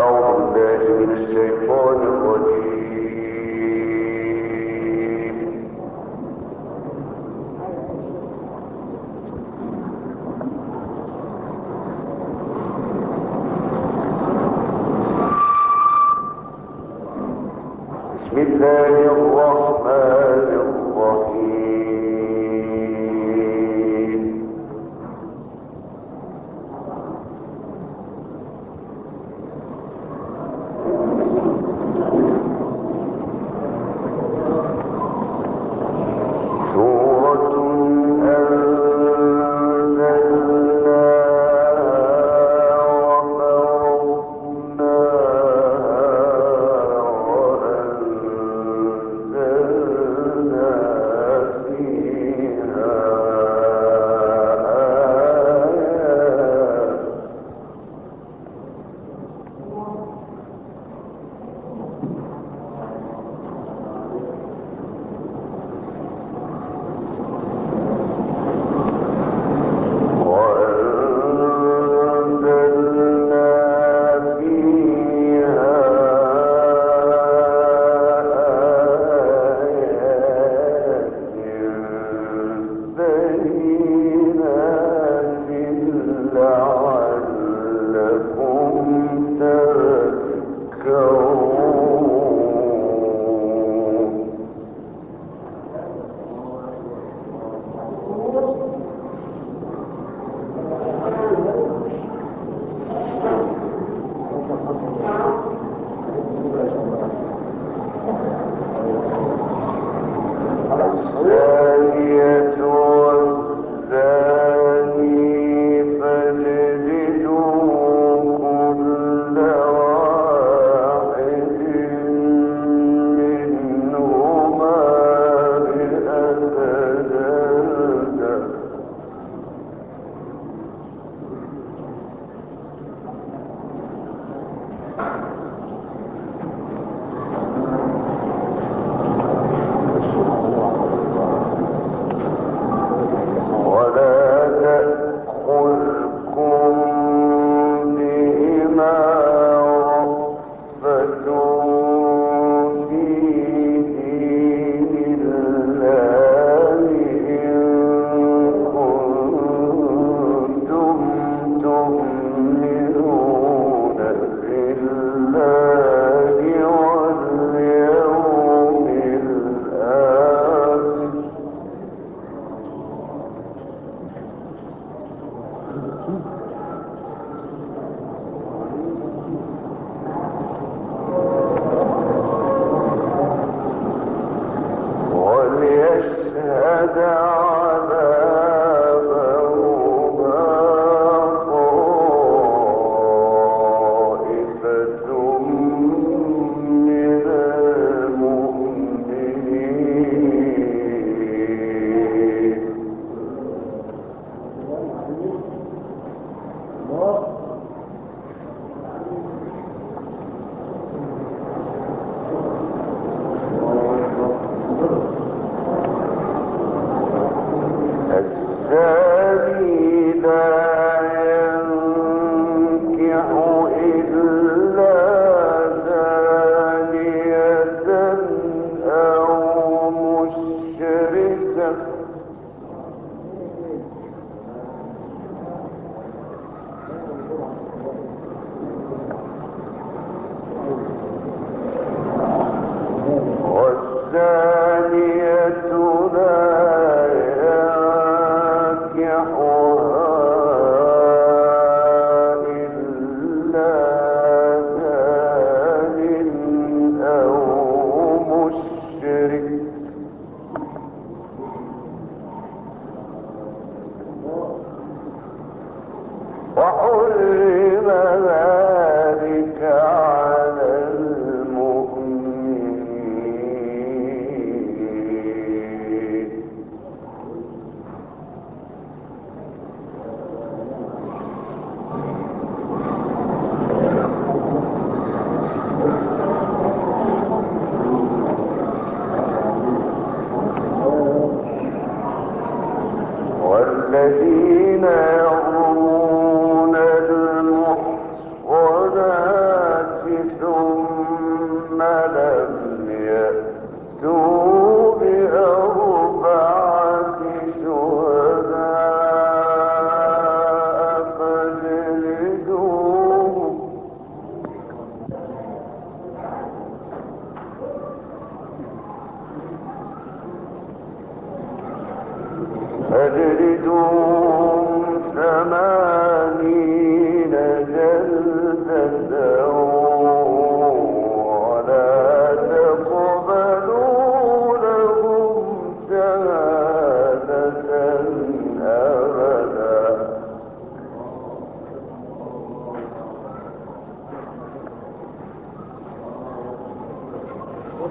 أعوذ بالله من الشيطان الرجيم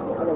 وعلى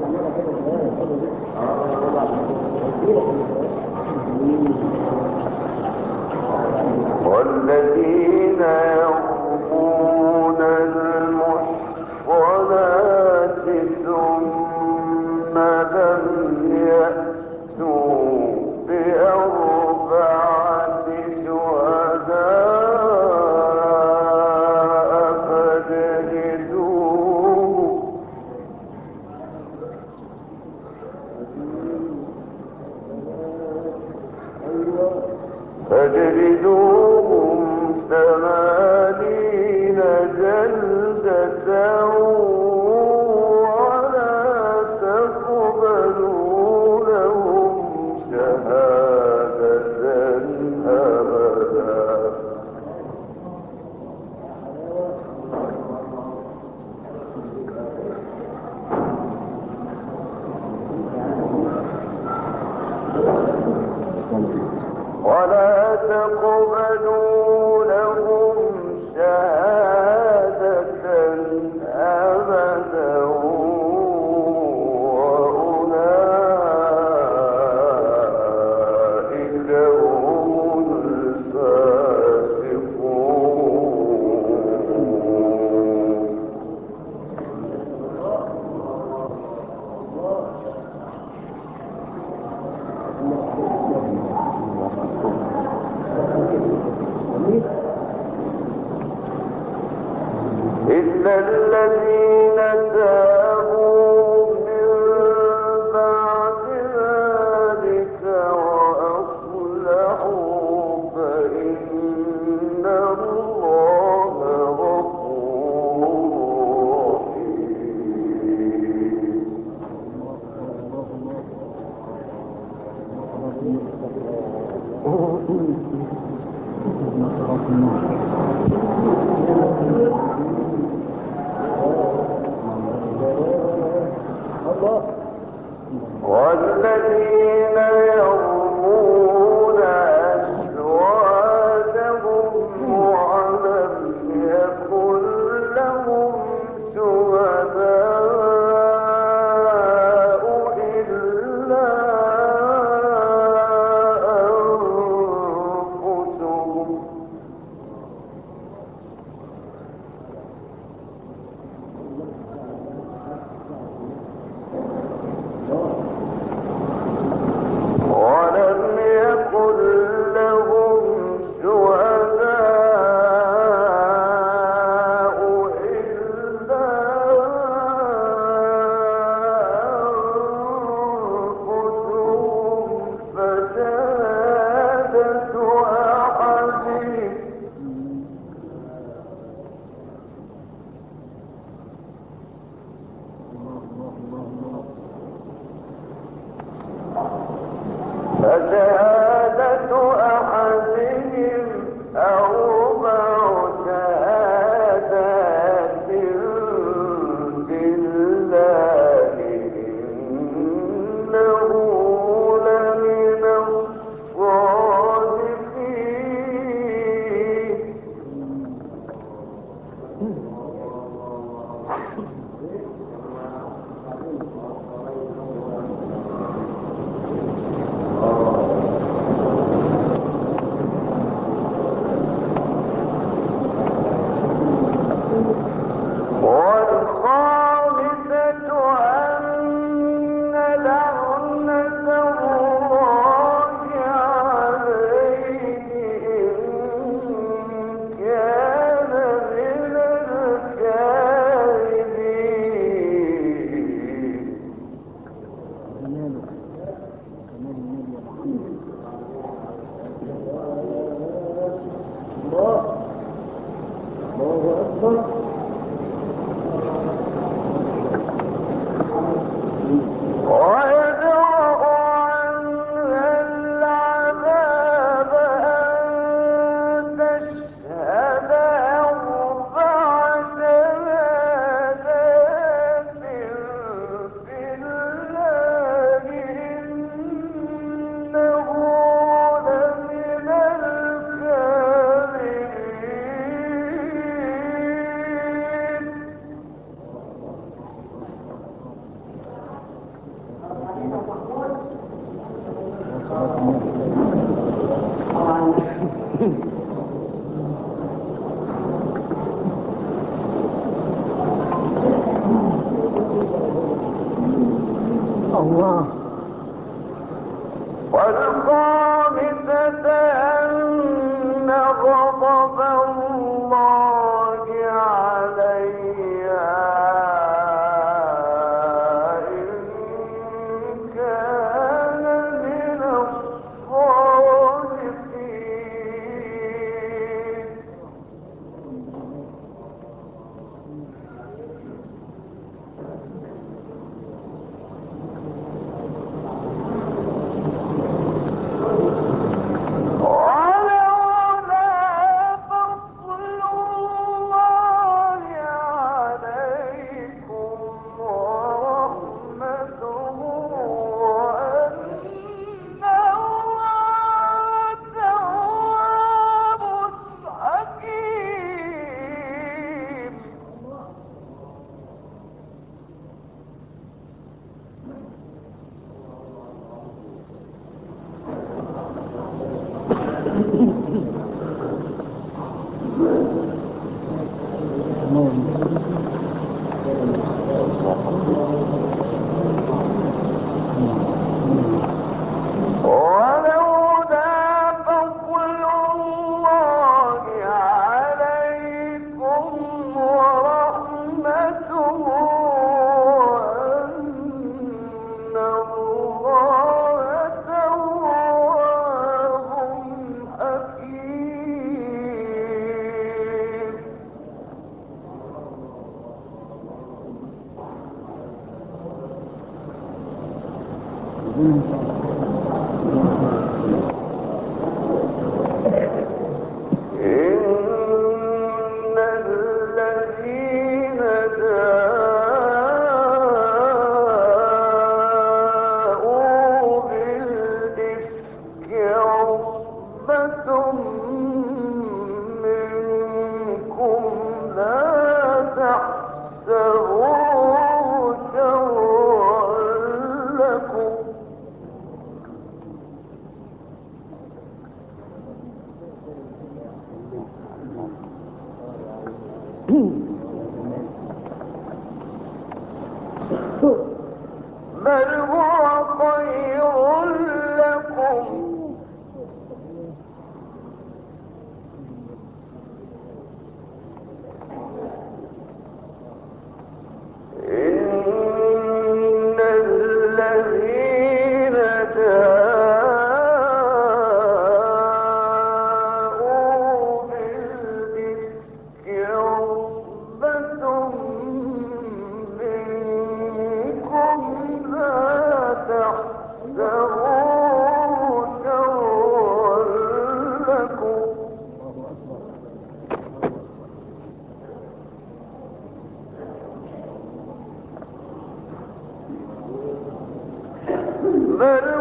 بل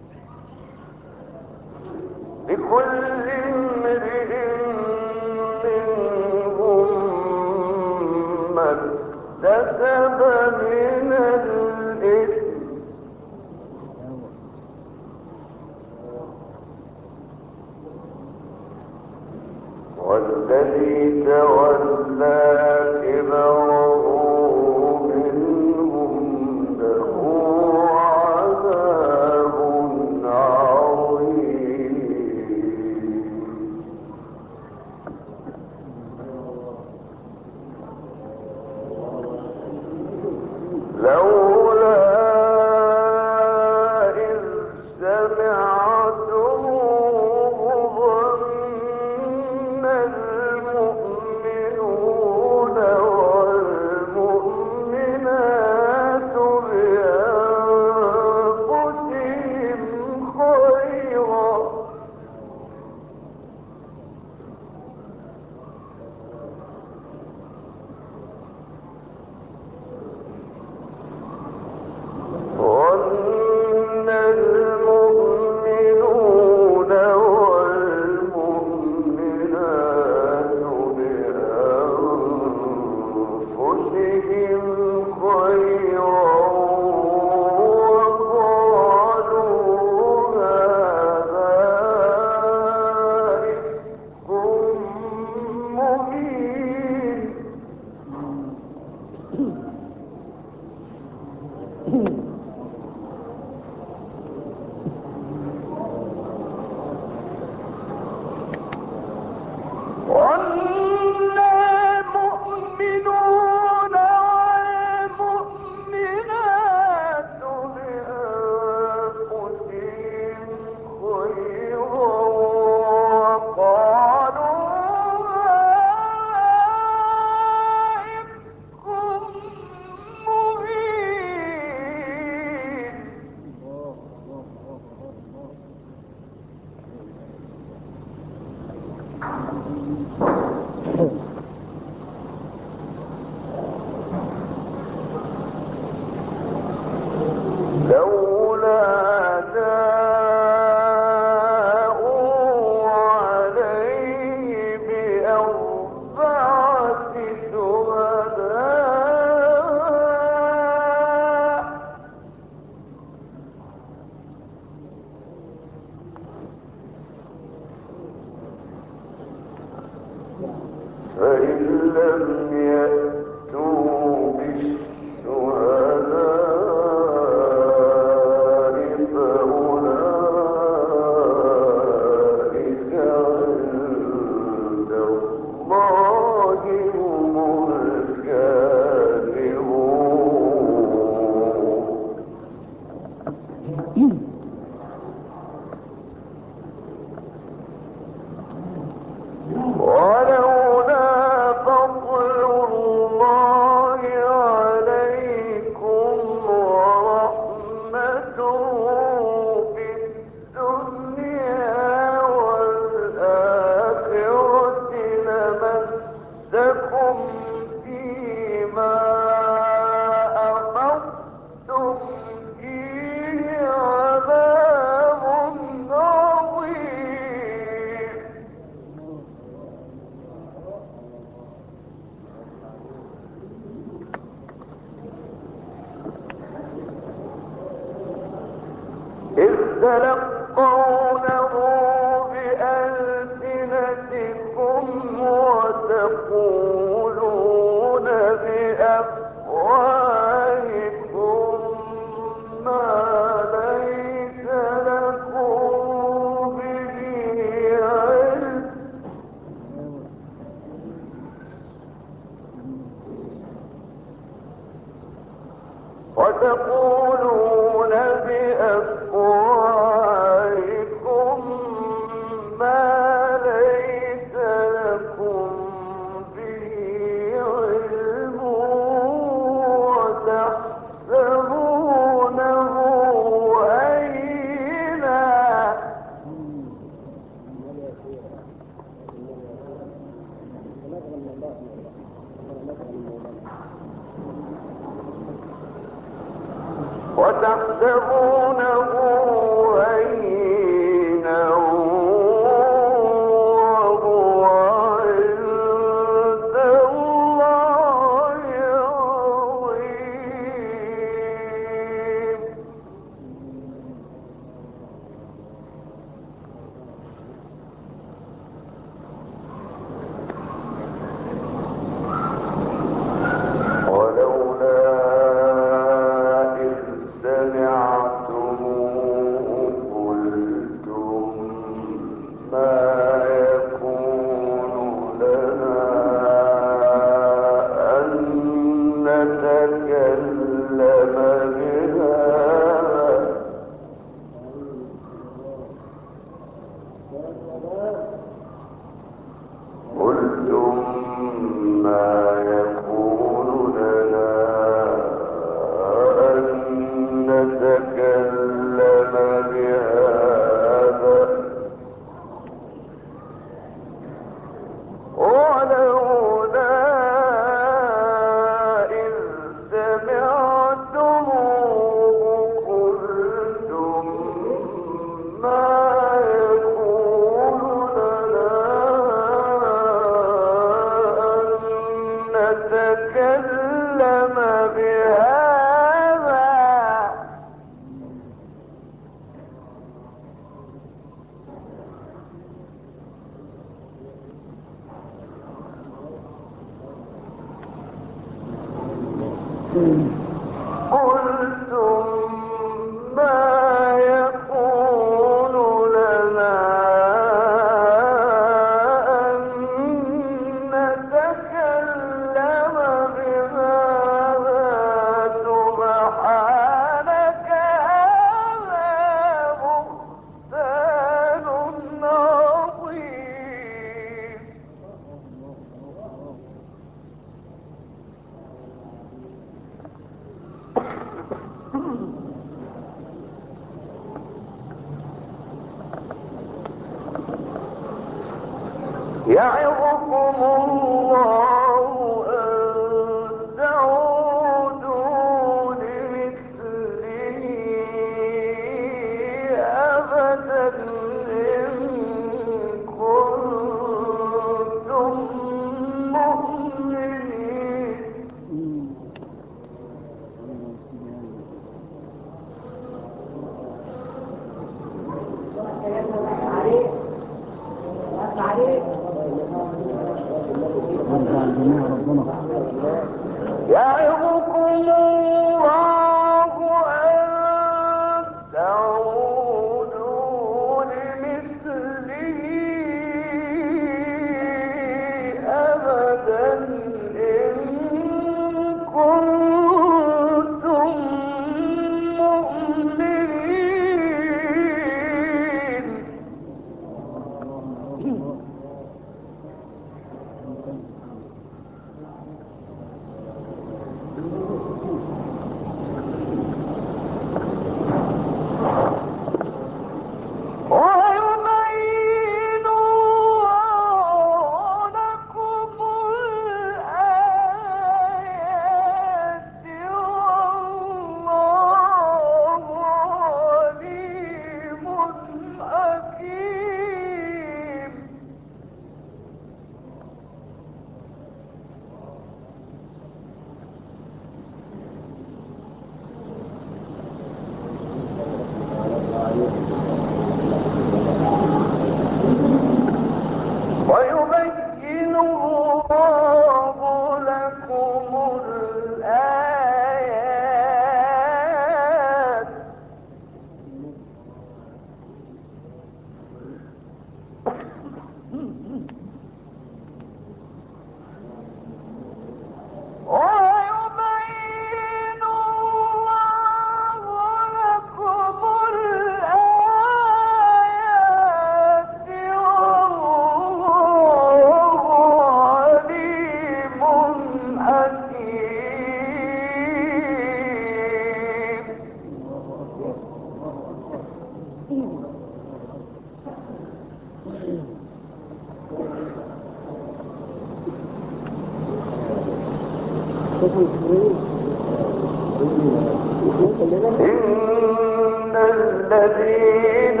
إن الذين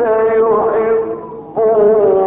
يحبون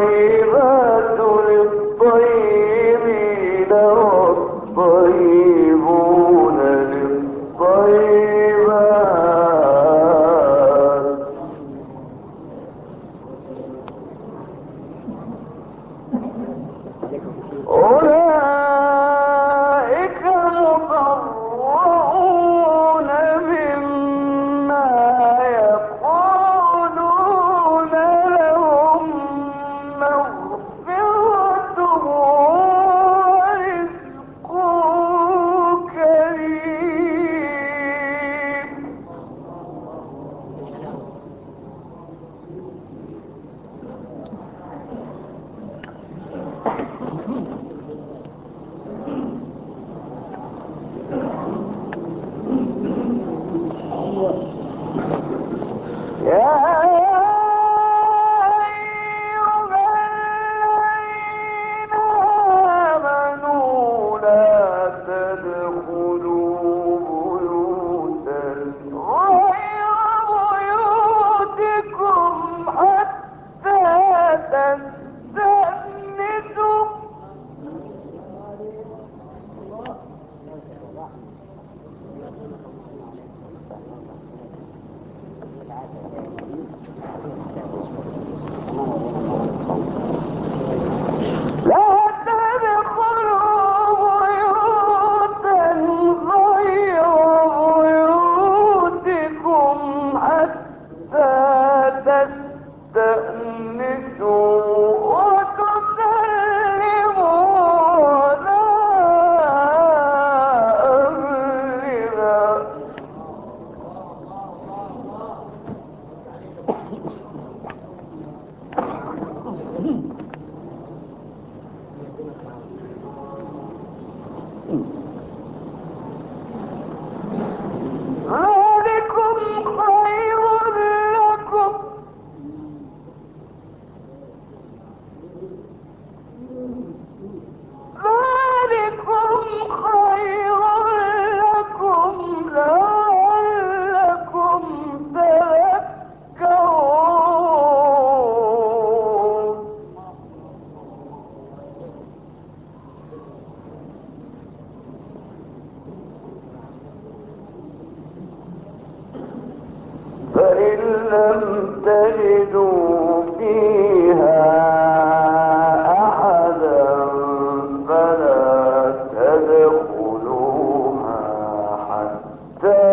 والطيبات جی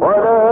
ولا